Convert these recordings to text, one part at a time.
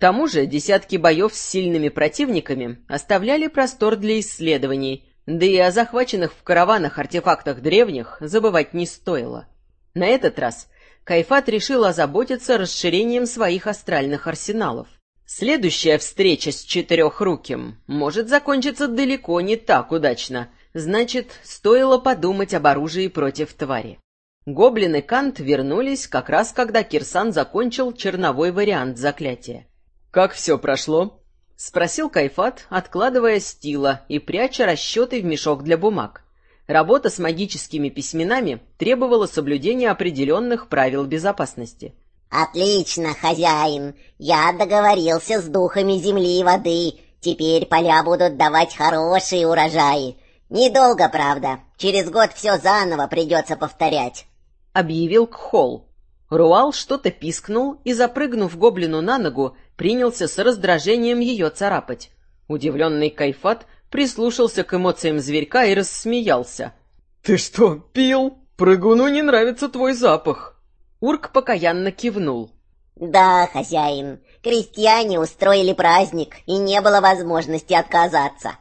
тому же десятки боев с сильными противниками оставляли простор для исследований, да и о захваченных в караванах артефактах древних забывать не стоило. На этот раз Кайфат решил озаботиться расширением своих астральных арсеналов. Следующая встреча с Четырехруким может закончиться далеко не так удачно, значит, стоило подумать об оружии против твари. Гоблин и Кант вернулись как раз, когда Кирсан закончил черновой вариант заклятия. «Как все прошло?» — спросил Кайфат, откладывая стила и пряча расчеты в мешок для бумаг. Работа с магическими письменами требовала соблюдения определенных правил безопасности. «Отлично, хозяин! Я договорился с духами земли и воды. Теперь поля будут давать хорошие урожаи. Недолго, правда. Через год все заново придется повторять», — объявил Кхол. Руал что-то пискнул и, запрыгнув гоблину на ногу, принялся с раздражением ее царапать. Удивленный Кайфат прислушался к эмоциям зверька и рассмеялся. «Ты что, пил? Прыгуну не нравится твой запах!» Урк покаянно кивнул. «Да, хозяин, крестьяне устроили праздник, и не было возможности отказаться».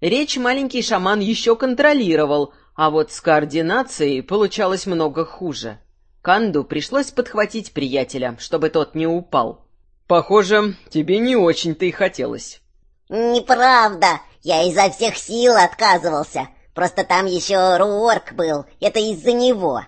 Речь маленький шаман еще контролировал, а вот с координацией получалось много хуже. Канду пришлось подхватить приятеля, чтобы тот не упал. «Похоже, тебе не очень-то и хотелось». «Неправда. Я изо всех сил отказывался. Просто там еще Руорк был. Это из-за него».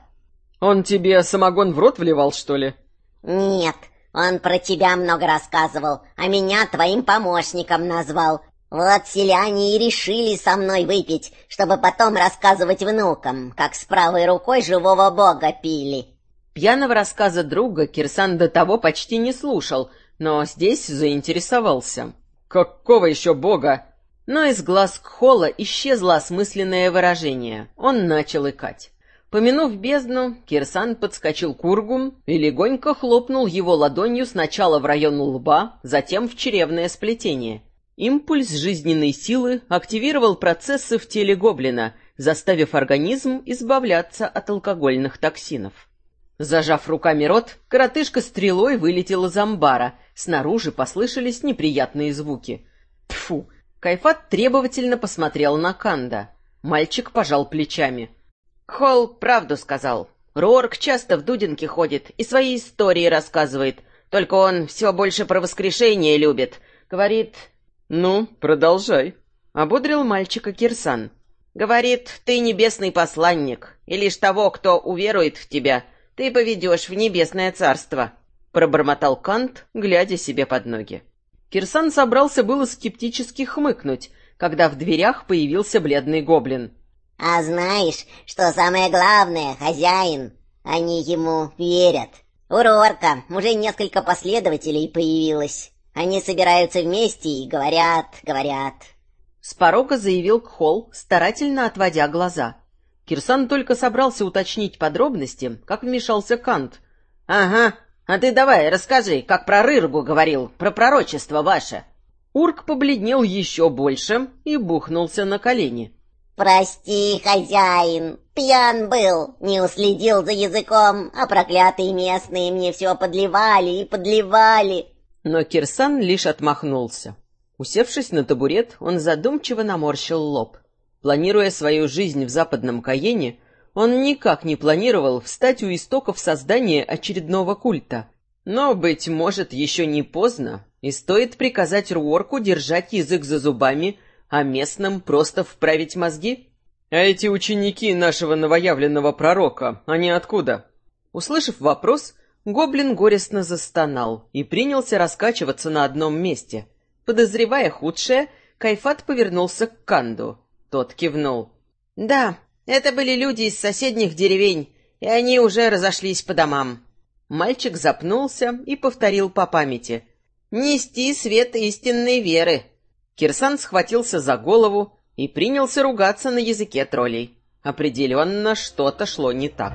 «Он тебе самогон в рот вливал, что ли?» «Нет, он про тебя много рассказывал, а меня твоим помощником назвал. Вот селяне и решили со мной выпить, чтобы потом рассказывать внукам, как с правой рукой живого бога пили». Пьяного рассказа друга Кирсан до того почти не слушал, но здесь заинтересовался. «Какого еще бога?» Но из глаз Кхола исчезло осмысленное выражение. Он начал икать. Помянув бездну, Кирсан подскочил к ургу и легонько хлопнул его ладонью сначала в район лба, затем в чревное сплетение. Импульс жизненной силы активировал процессы в теле гоблина, заставив организм избавляться от алкогольных токсинов. Зажав руками рот, коротышка стрелой вылетел из амбара. Снаружи послышались неприятные звуки. Тфу! Кайфат требовательно посмотрел на Канда. Мальчик пожал плечами. Холл правду сказал. Рорк часто в Дудинке ходит и свои истории рассказывает. Только он все больше про воскрешение любит. Говорит... «Ну, продолжай», — ободрил мальчика Кирсан. «Говорит, ты небесный посланник, и лишь того, кто уверует в тебя, ты поведешь в небесное царство», — пробормотал Кант, глядя себе под ноги. Кирсан собрался было скептически хмыкнуть, когда в дверях появился бледный гоблин. А знаешь, что самое главное, хозяин? Они ему верят. У Рорка уже несколько последователей появилось. Они собираются вместе и говорят, говорят. С порога заявил Кхол, старательно отводя глаза. Кирсан только собрался уточнить подробности, как вмешался Кант. «Ага, а ты давай расскажи, как про Рыргу говорил, про пророчество ваше». Урк побледнел еще больше и бухнулся на колени. «Прости, хозяин, пьян был, не уследил за языком, а проклятые местные мне все подливали и подливали». Но Кирсан лишь отмахнулся. Усевшись на табурет, он задумчиво наморщил лоб. Планируя свою жизнь в западном Каене, он никак не планировал встать у истоков создания очередного культа. Но, быть может, еще не поздно, и стоит приказать Руорку держать язык за зубами а местным просто вправить мозги? А эти ученики нашего новоявленного пророка, они откуда? Услышав вопрос, гоблин горестно застонал и принялся раскачиваться на одном месте. Подозревая худшее, Кайфат повернулся к Канду. Тот кивнул. «Да, это были люди из соседних деревень, и они уже разошлись по домам». Мальчик запнулся и повторил по памяти. «Нести свет истинной веры». Кирсан схватился за голову и принялся ругаться на языке троллей. Определенно, что-то шло не так.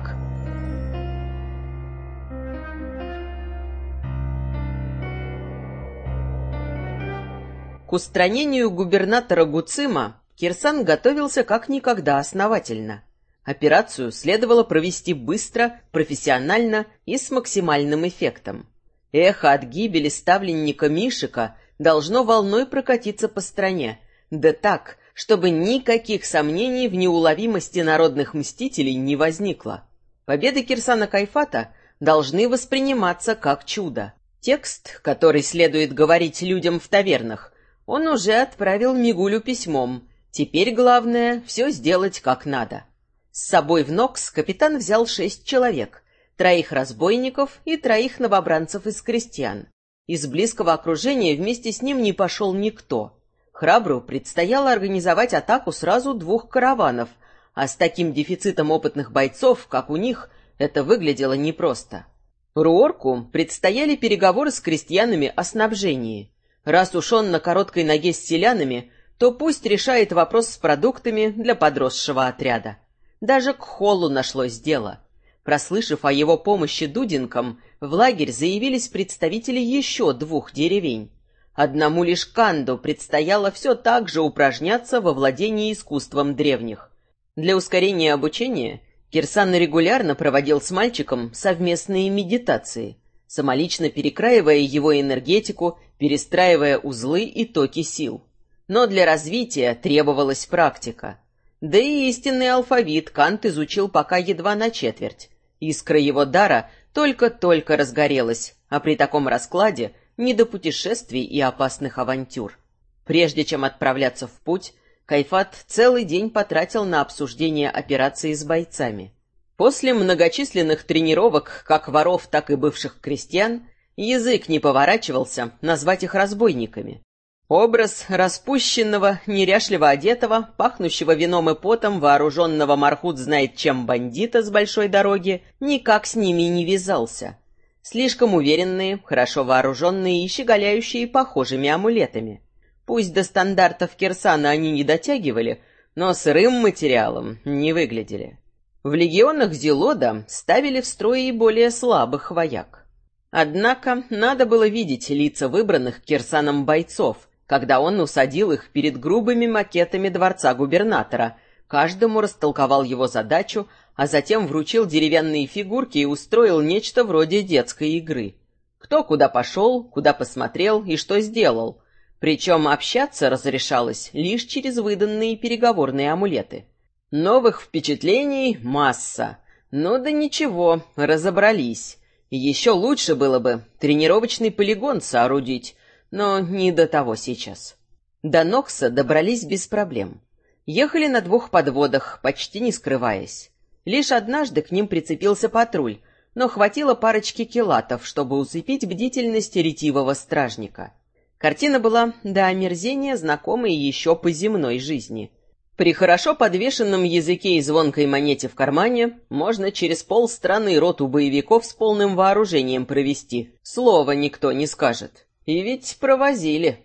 К устранению губернатора Гуцима Кирсан готовился как никогда основательно. Операцию следовало провести быстро, профессионально и с максимальным эффектом. Эхо от гибели ставленника Мишика должно волной прокатиться по стране, да так, чтобы никаких сомнений в неуловимости народных мстителей не возникло. Победы Кирсана Кайфата должны восприниматься как чудо. Текст, который следует говорить людям в тавернах, он уже отправил Мигулю письмом. Теперь главное — все сделать как надо. С собой в Нокс капитан взял шесть человек, троих разбойников и троих новобранцев из крестьян. Из близкого окружения вместе с ним не пошел никто. Храбру предстояло организовать атаку сразу двух караванов, а с таким дефицитом опытных бойцов, как у них, это выглядело непросто. Руорку предстояли переговоры с крестьянами о снабжении. Раз уж он на короткой ноге с селянами, то пусть решает вопрос с продуктами для подросшего отряда. Даже к холлу нашлось дело. Прослышав о его помощи дудинкам, в лагерь заявились представители еще двух деревень. Одному лишь Канду предстояло все так же упражняться во владении искусством древних. Для ускорения обучения Кирсан регулярно проводил с мальчиком совместные медитации, самолично перекраивая его энергетику, перестраивая узлы и токи сил. Но для развития требовалась практика — да и истинный алфавит Кант изучил пока едва на четверть. Искра его дара только-только разгорелась, а при таком раскладе не до путешествий и опасных авантюр. Прежде чем отправляться в путь, Кайфат целый день потратил на обсуждение операции с бойцами. После многочисленных тренировок как воров, так и бывших крестьян, язык не поворачивался назвать их разбойниками. Образ распущенного, неряшливо одетого, пахнущего вином и потом, вооруженного Мархут знает чем бандита с большой дороги, никак с ними не вязался. Слишком уверенные, хорошо вооруженные и щеголяющие похожими амулетами. Пусть до стандартов Кирсана они не дотягивали, но сырым материалом не выглядели. В легионах Зелода ставили в строй и более слабых вояк. Однако надо было видеть лица выбранных Кирсаном бойцов, когда он усадил их перед грубыми макетами дворца губернатора, каждому растолковал его задачу, а затем вручил деревянные фигурки и устроил нечто вроде детской игры. Кто куда пошел, куда посмотрел и что сделал. Причем общаться разрешалось лишь через выданные переговорные амулеты. Новых впечатлений масса. Ну да ничего, разобрались. Еще лучше было бы тренировочный полигон соорудить, но не до того сейчас. До Нокса добрались без проблем. Ехали на двух подводах, почти не скрываясь. Лишь однажды к ним прицепился патруль, но хватило парочки килатов, чтобы усыпить бдительность ретивого стражника. Картина была до омерзения знакомой еще по земной жизни. При хорошо подвешенном языке и звонкой монете в кармане можно через полстраны роту боевиков с полным вооружением провести. Слова никто не скажет. И ведь провозили.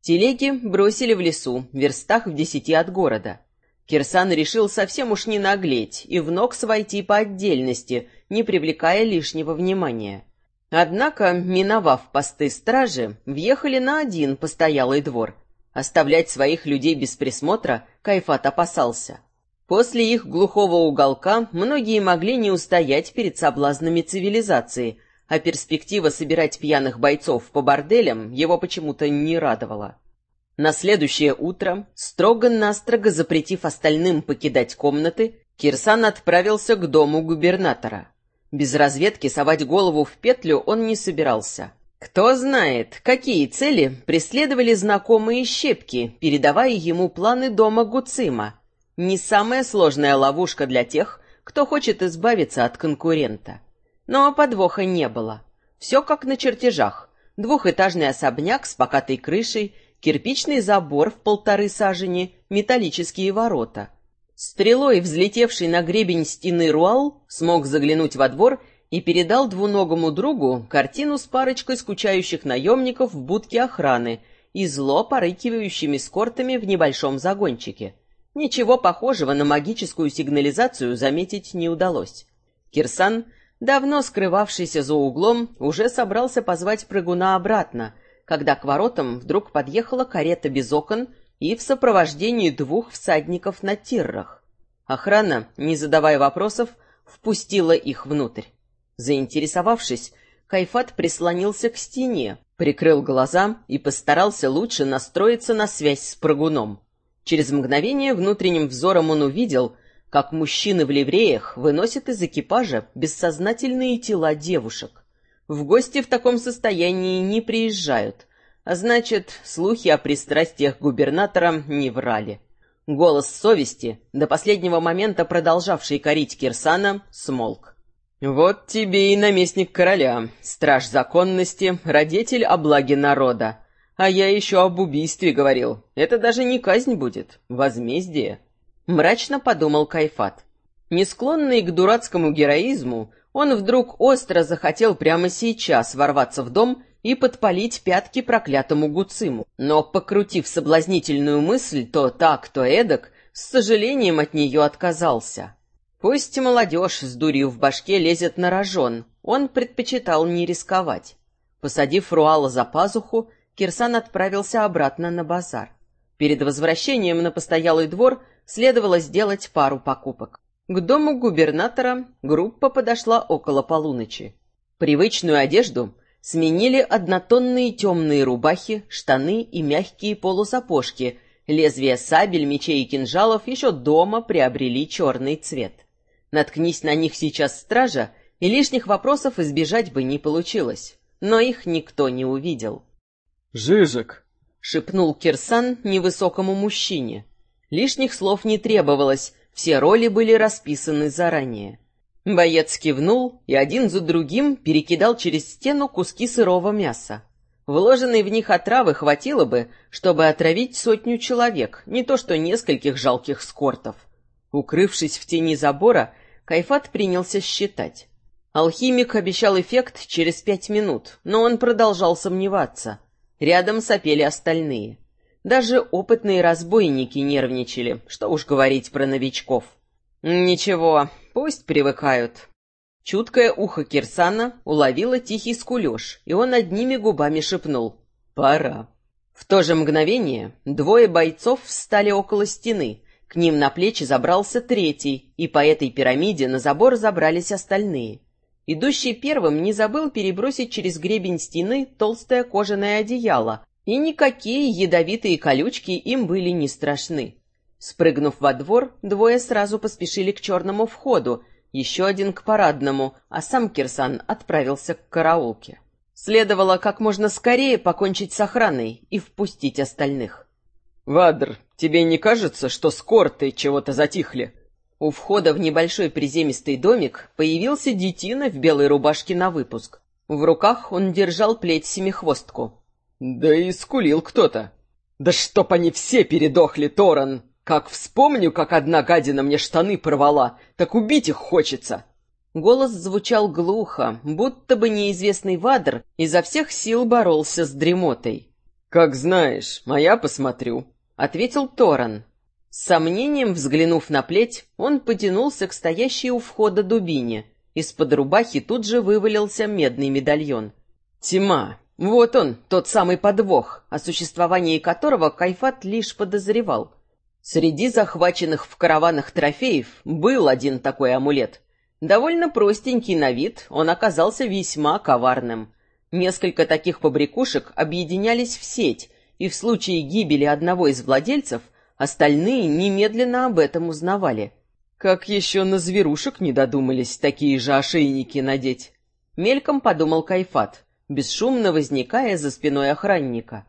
Телеги бросили в лесу, в верстах в десяти от города. Кирсан решил совсем уж не наглеть и в Нокс войти по отдельности, не привлекая лишнего внимания. Однако, миновав посты стражи, въехали на один постоялый двор. Оставлять своих людей без присмотра Кайфат опасался. После их глухого уголка многие могли не устоять перед соблазнами цивилизации – а перспектива собирать пьяных бойцов по борделям его почему-то не радовала. На следующее утро, строго-настрого запретив остальным покидать комнаты, Кирсан отправился к дому губернатора. Без разведки совать голову в петлю он не собирался. Кто знает, какие цели преследовали знакомые щепки, передавая ему планы дома Гуцима. Не самая сложная ловушка для тех, кто хочет избавиться от конкурента. Но подвоха не было. Все как на чертежах. Двухэтажный особняк с покатой крышей, кирпичный забор в полторы сажени, металлические ворота. Стрелой, взлетевший на гребень стены Руал, смог заглянуть во двор и передал двуногому другу картину с парочкой скучающих наемников в будке охраны и зло порыкивающими скортами в небольшом загончике. Ничего похожего на магическую сигнализацию заметить не удалось. Кирсан давно скрывавшийся за углом, уже собрался позвать прыгуна обратно, когда к воротам вдруг подъехала карета без окон и в сопровождении двух всадников на тиррах. Охрана, не задавая вопросов, впустила их внутрь. Заинтересовавшись, Кайфат прислонился к стене, прикрыл глаза и постарался лучше настроиться на связь с прыгуном. Через мгновение внутренним взором он увидел, как мужчины в ливреях выносят из экипажа бессознательные тела девушек. В гости в таком состоянии не приезжают, а значит, слухи о пристрастиях губернатора не врали. Голос совести, до последнего момента продолжавший корить Кирсана, смолк. «Вот тебе и наместник короля, страж законности, родитель облаги народа. А я еще об убийстве говорил. Это даже не казнь будет, возмездие». Мрачно подумал Кайфат. Не склонный к дурацкому героизму, он вдруг остро захотел прямо сейчас ворваться в дом и подпалить пятки проклятому Гуциму. Но, покрутив соблазнительную мысль то так, то эдак, с сожалением от нее отказался. Пусть молодежь с дурью в башке лезет на рожон, он предпочитал не рисковать. Посадив Руала за пазуху, Кирсан отправился обратно на базар. Перед возвращением на постоялый двор следовало сделать пару покупок. К дому губернатора группа подошла около полуночи. Привычную одежду сменили однотонные темные рубахи, штаны и мягкие полусапожки. Лезвия сабель, мечей и кинжалов еще дома приобрели черный цвет. Наткнись на них сейчас стража, и лишних вопросов избежать бы не получилось. Но их никто не увидел. «Жижик!» — шепнул Кирсан невысокому мужчине. Лишних слов не требовалось, все роли были расписаны заранее. Боец кивнул и один за другим перекидал через стену куски сырого мяса. Вложенной в них отравы хватило бы, чтобы отравить сотню человек, не то что нескольких жалких скортов. Укрывшись в тени забора, Кайфат принялся считать. Алхимик обещал эффект через пять минут, но он продолжал сомневаться. Рядом сопели остальные. Даже опытные разбойники нервничали, что уж говорить про новичков. Ничего, пусть привыкают. Чуткое ухо Кирсана уловило тихий скулеж, и он одними губами шепнул «Пора». В то же мгновение двое бойцов встали около стены, к ним на плечи забрался третий, и по этой пирамиде на забор забрались остальные. Идущий первым не забыл перебросить через гребень стены толстое кожаное одеяло, и никакие ядовитые колючки им были не страшны. Спрыгнув во двор, двое сразу поспешили к черному входу, еще один к парадному, а сам Кирсан отправился к караулке. Следовало как можно скорее покончить с охраной и впустить остальных. «Вадр, тебе не кажется, что скорты чего-то затихли?» У входа в небольшой приземистый домик появился детина в белой рубашке на выпуск. В руках он держал плеть-семихвостку. Да и скулил кто-то. Да чтоб они все передохли, Торан! Как вспомню, как одна гадина мне штаны порвала, так убить их хочется. Голос звучал глухо, будто бы неизвестный Вадр изо всех сил боролся с дремотой. «Как знаешь, а я посмотрю», — ответил Торан. С сомнением взглянув на плеть, он потянулся к стоящей у входа дубине. Из-под рубахи тут же вывалился медный медальон. Тьма, вот он, тот самый подвох, о существовании которого Кайфат лишь подозревал. Среди захваченных в караванах трофеев был один такой амулет. Довольно простенький на вид, он оказался весьма коварным. Несколько таких побрякушек объединялись в сеть, и в случае гибели одного из владельцев остальные немедленно об этом узнавали. Как еще на зверушек не додумались такие же ошейники надеть? Мельком подумал Кайфат бесшумно возникая за спиной охранника.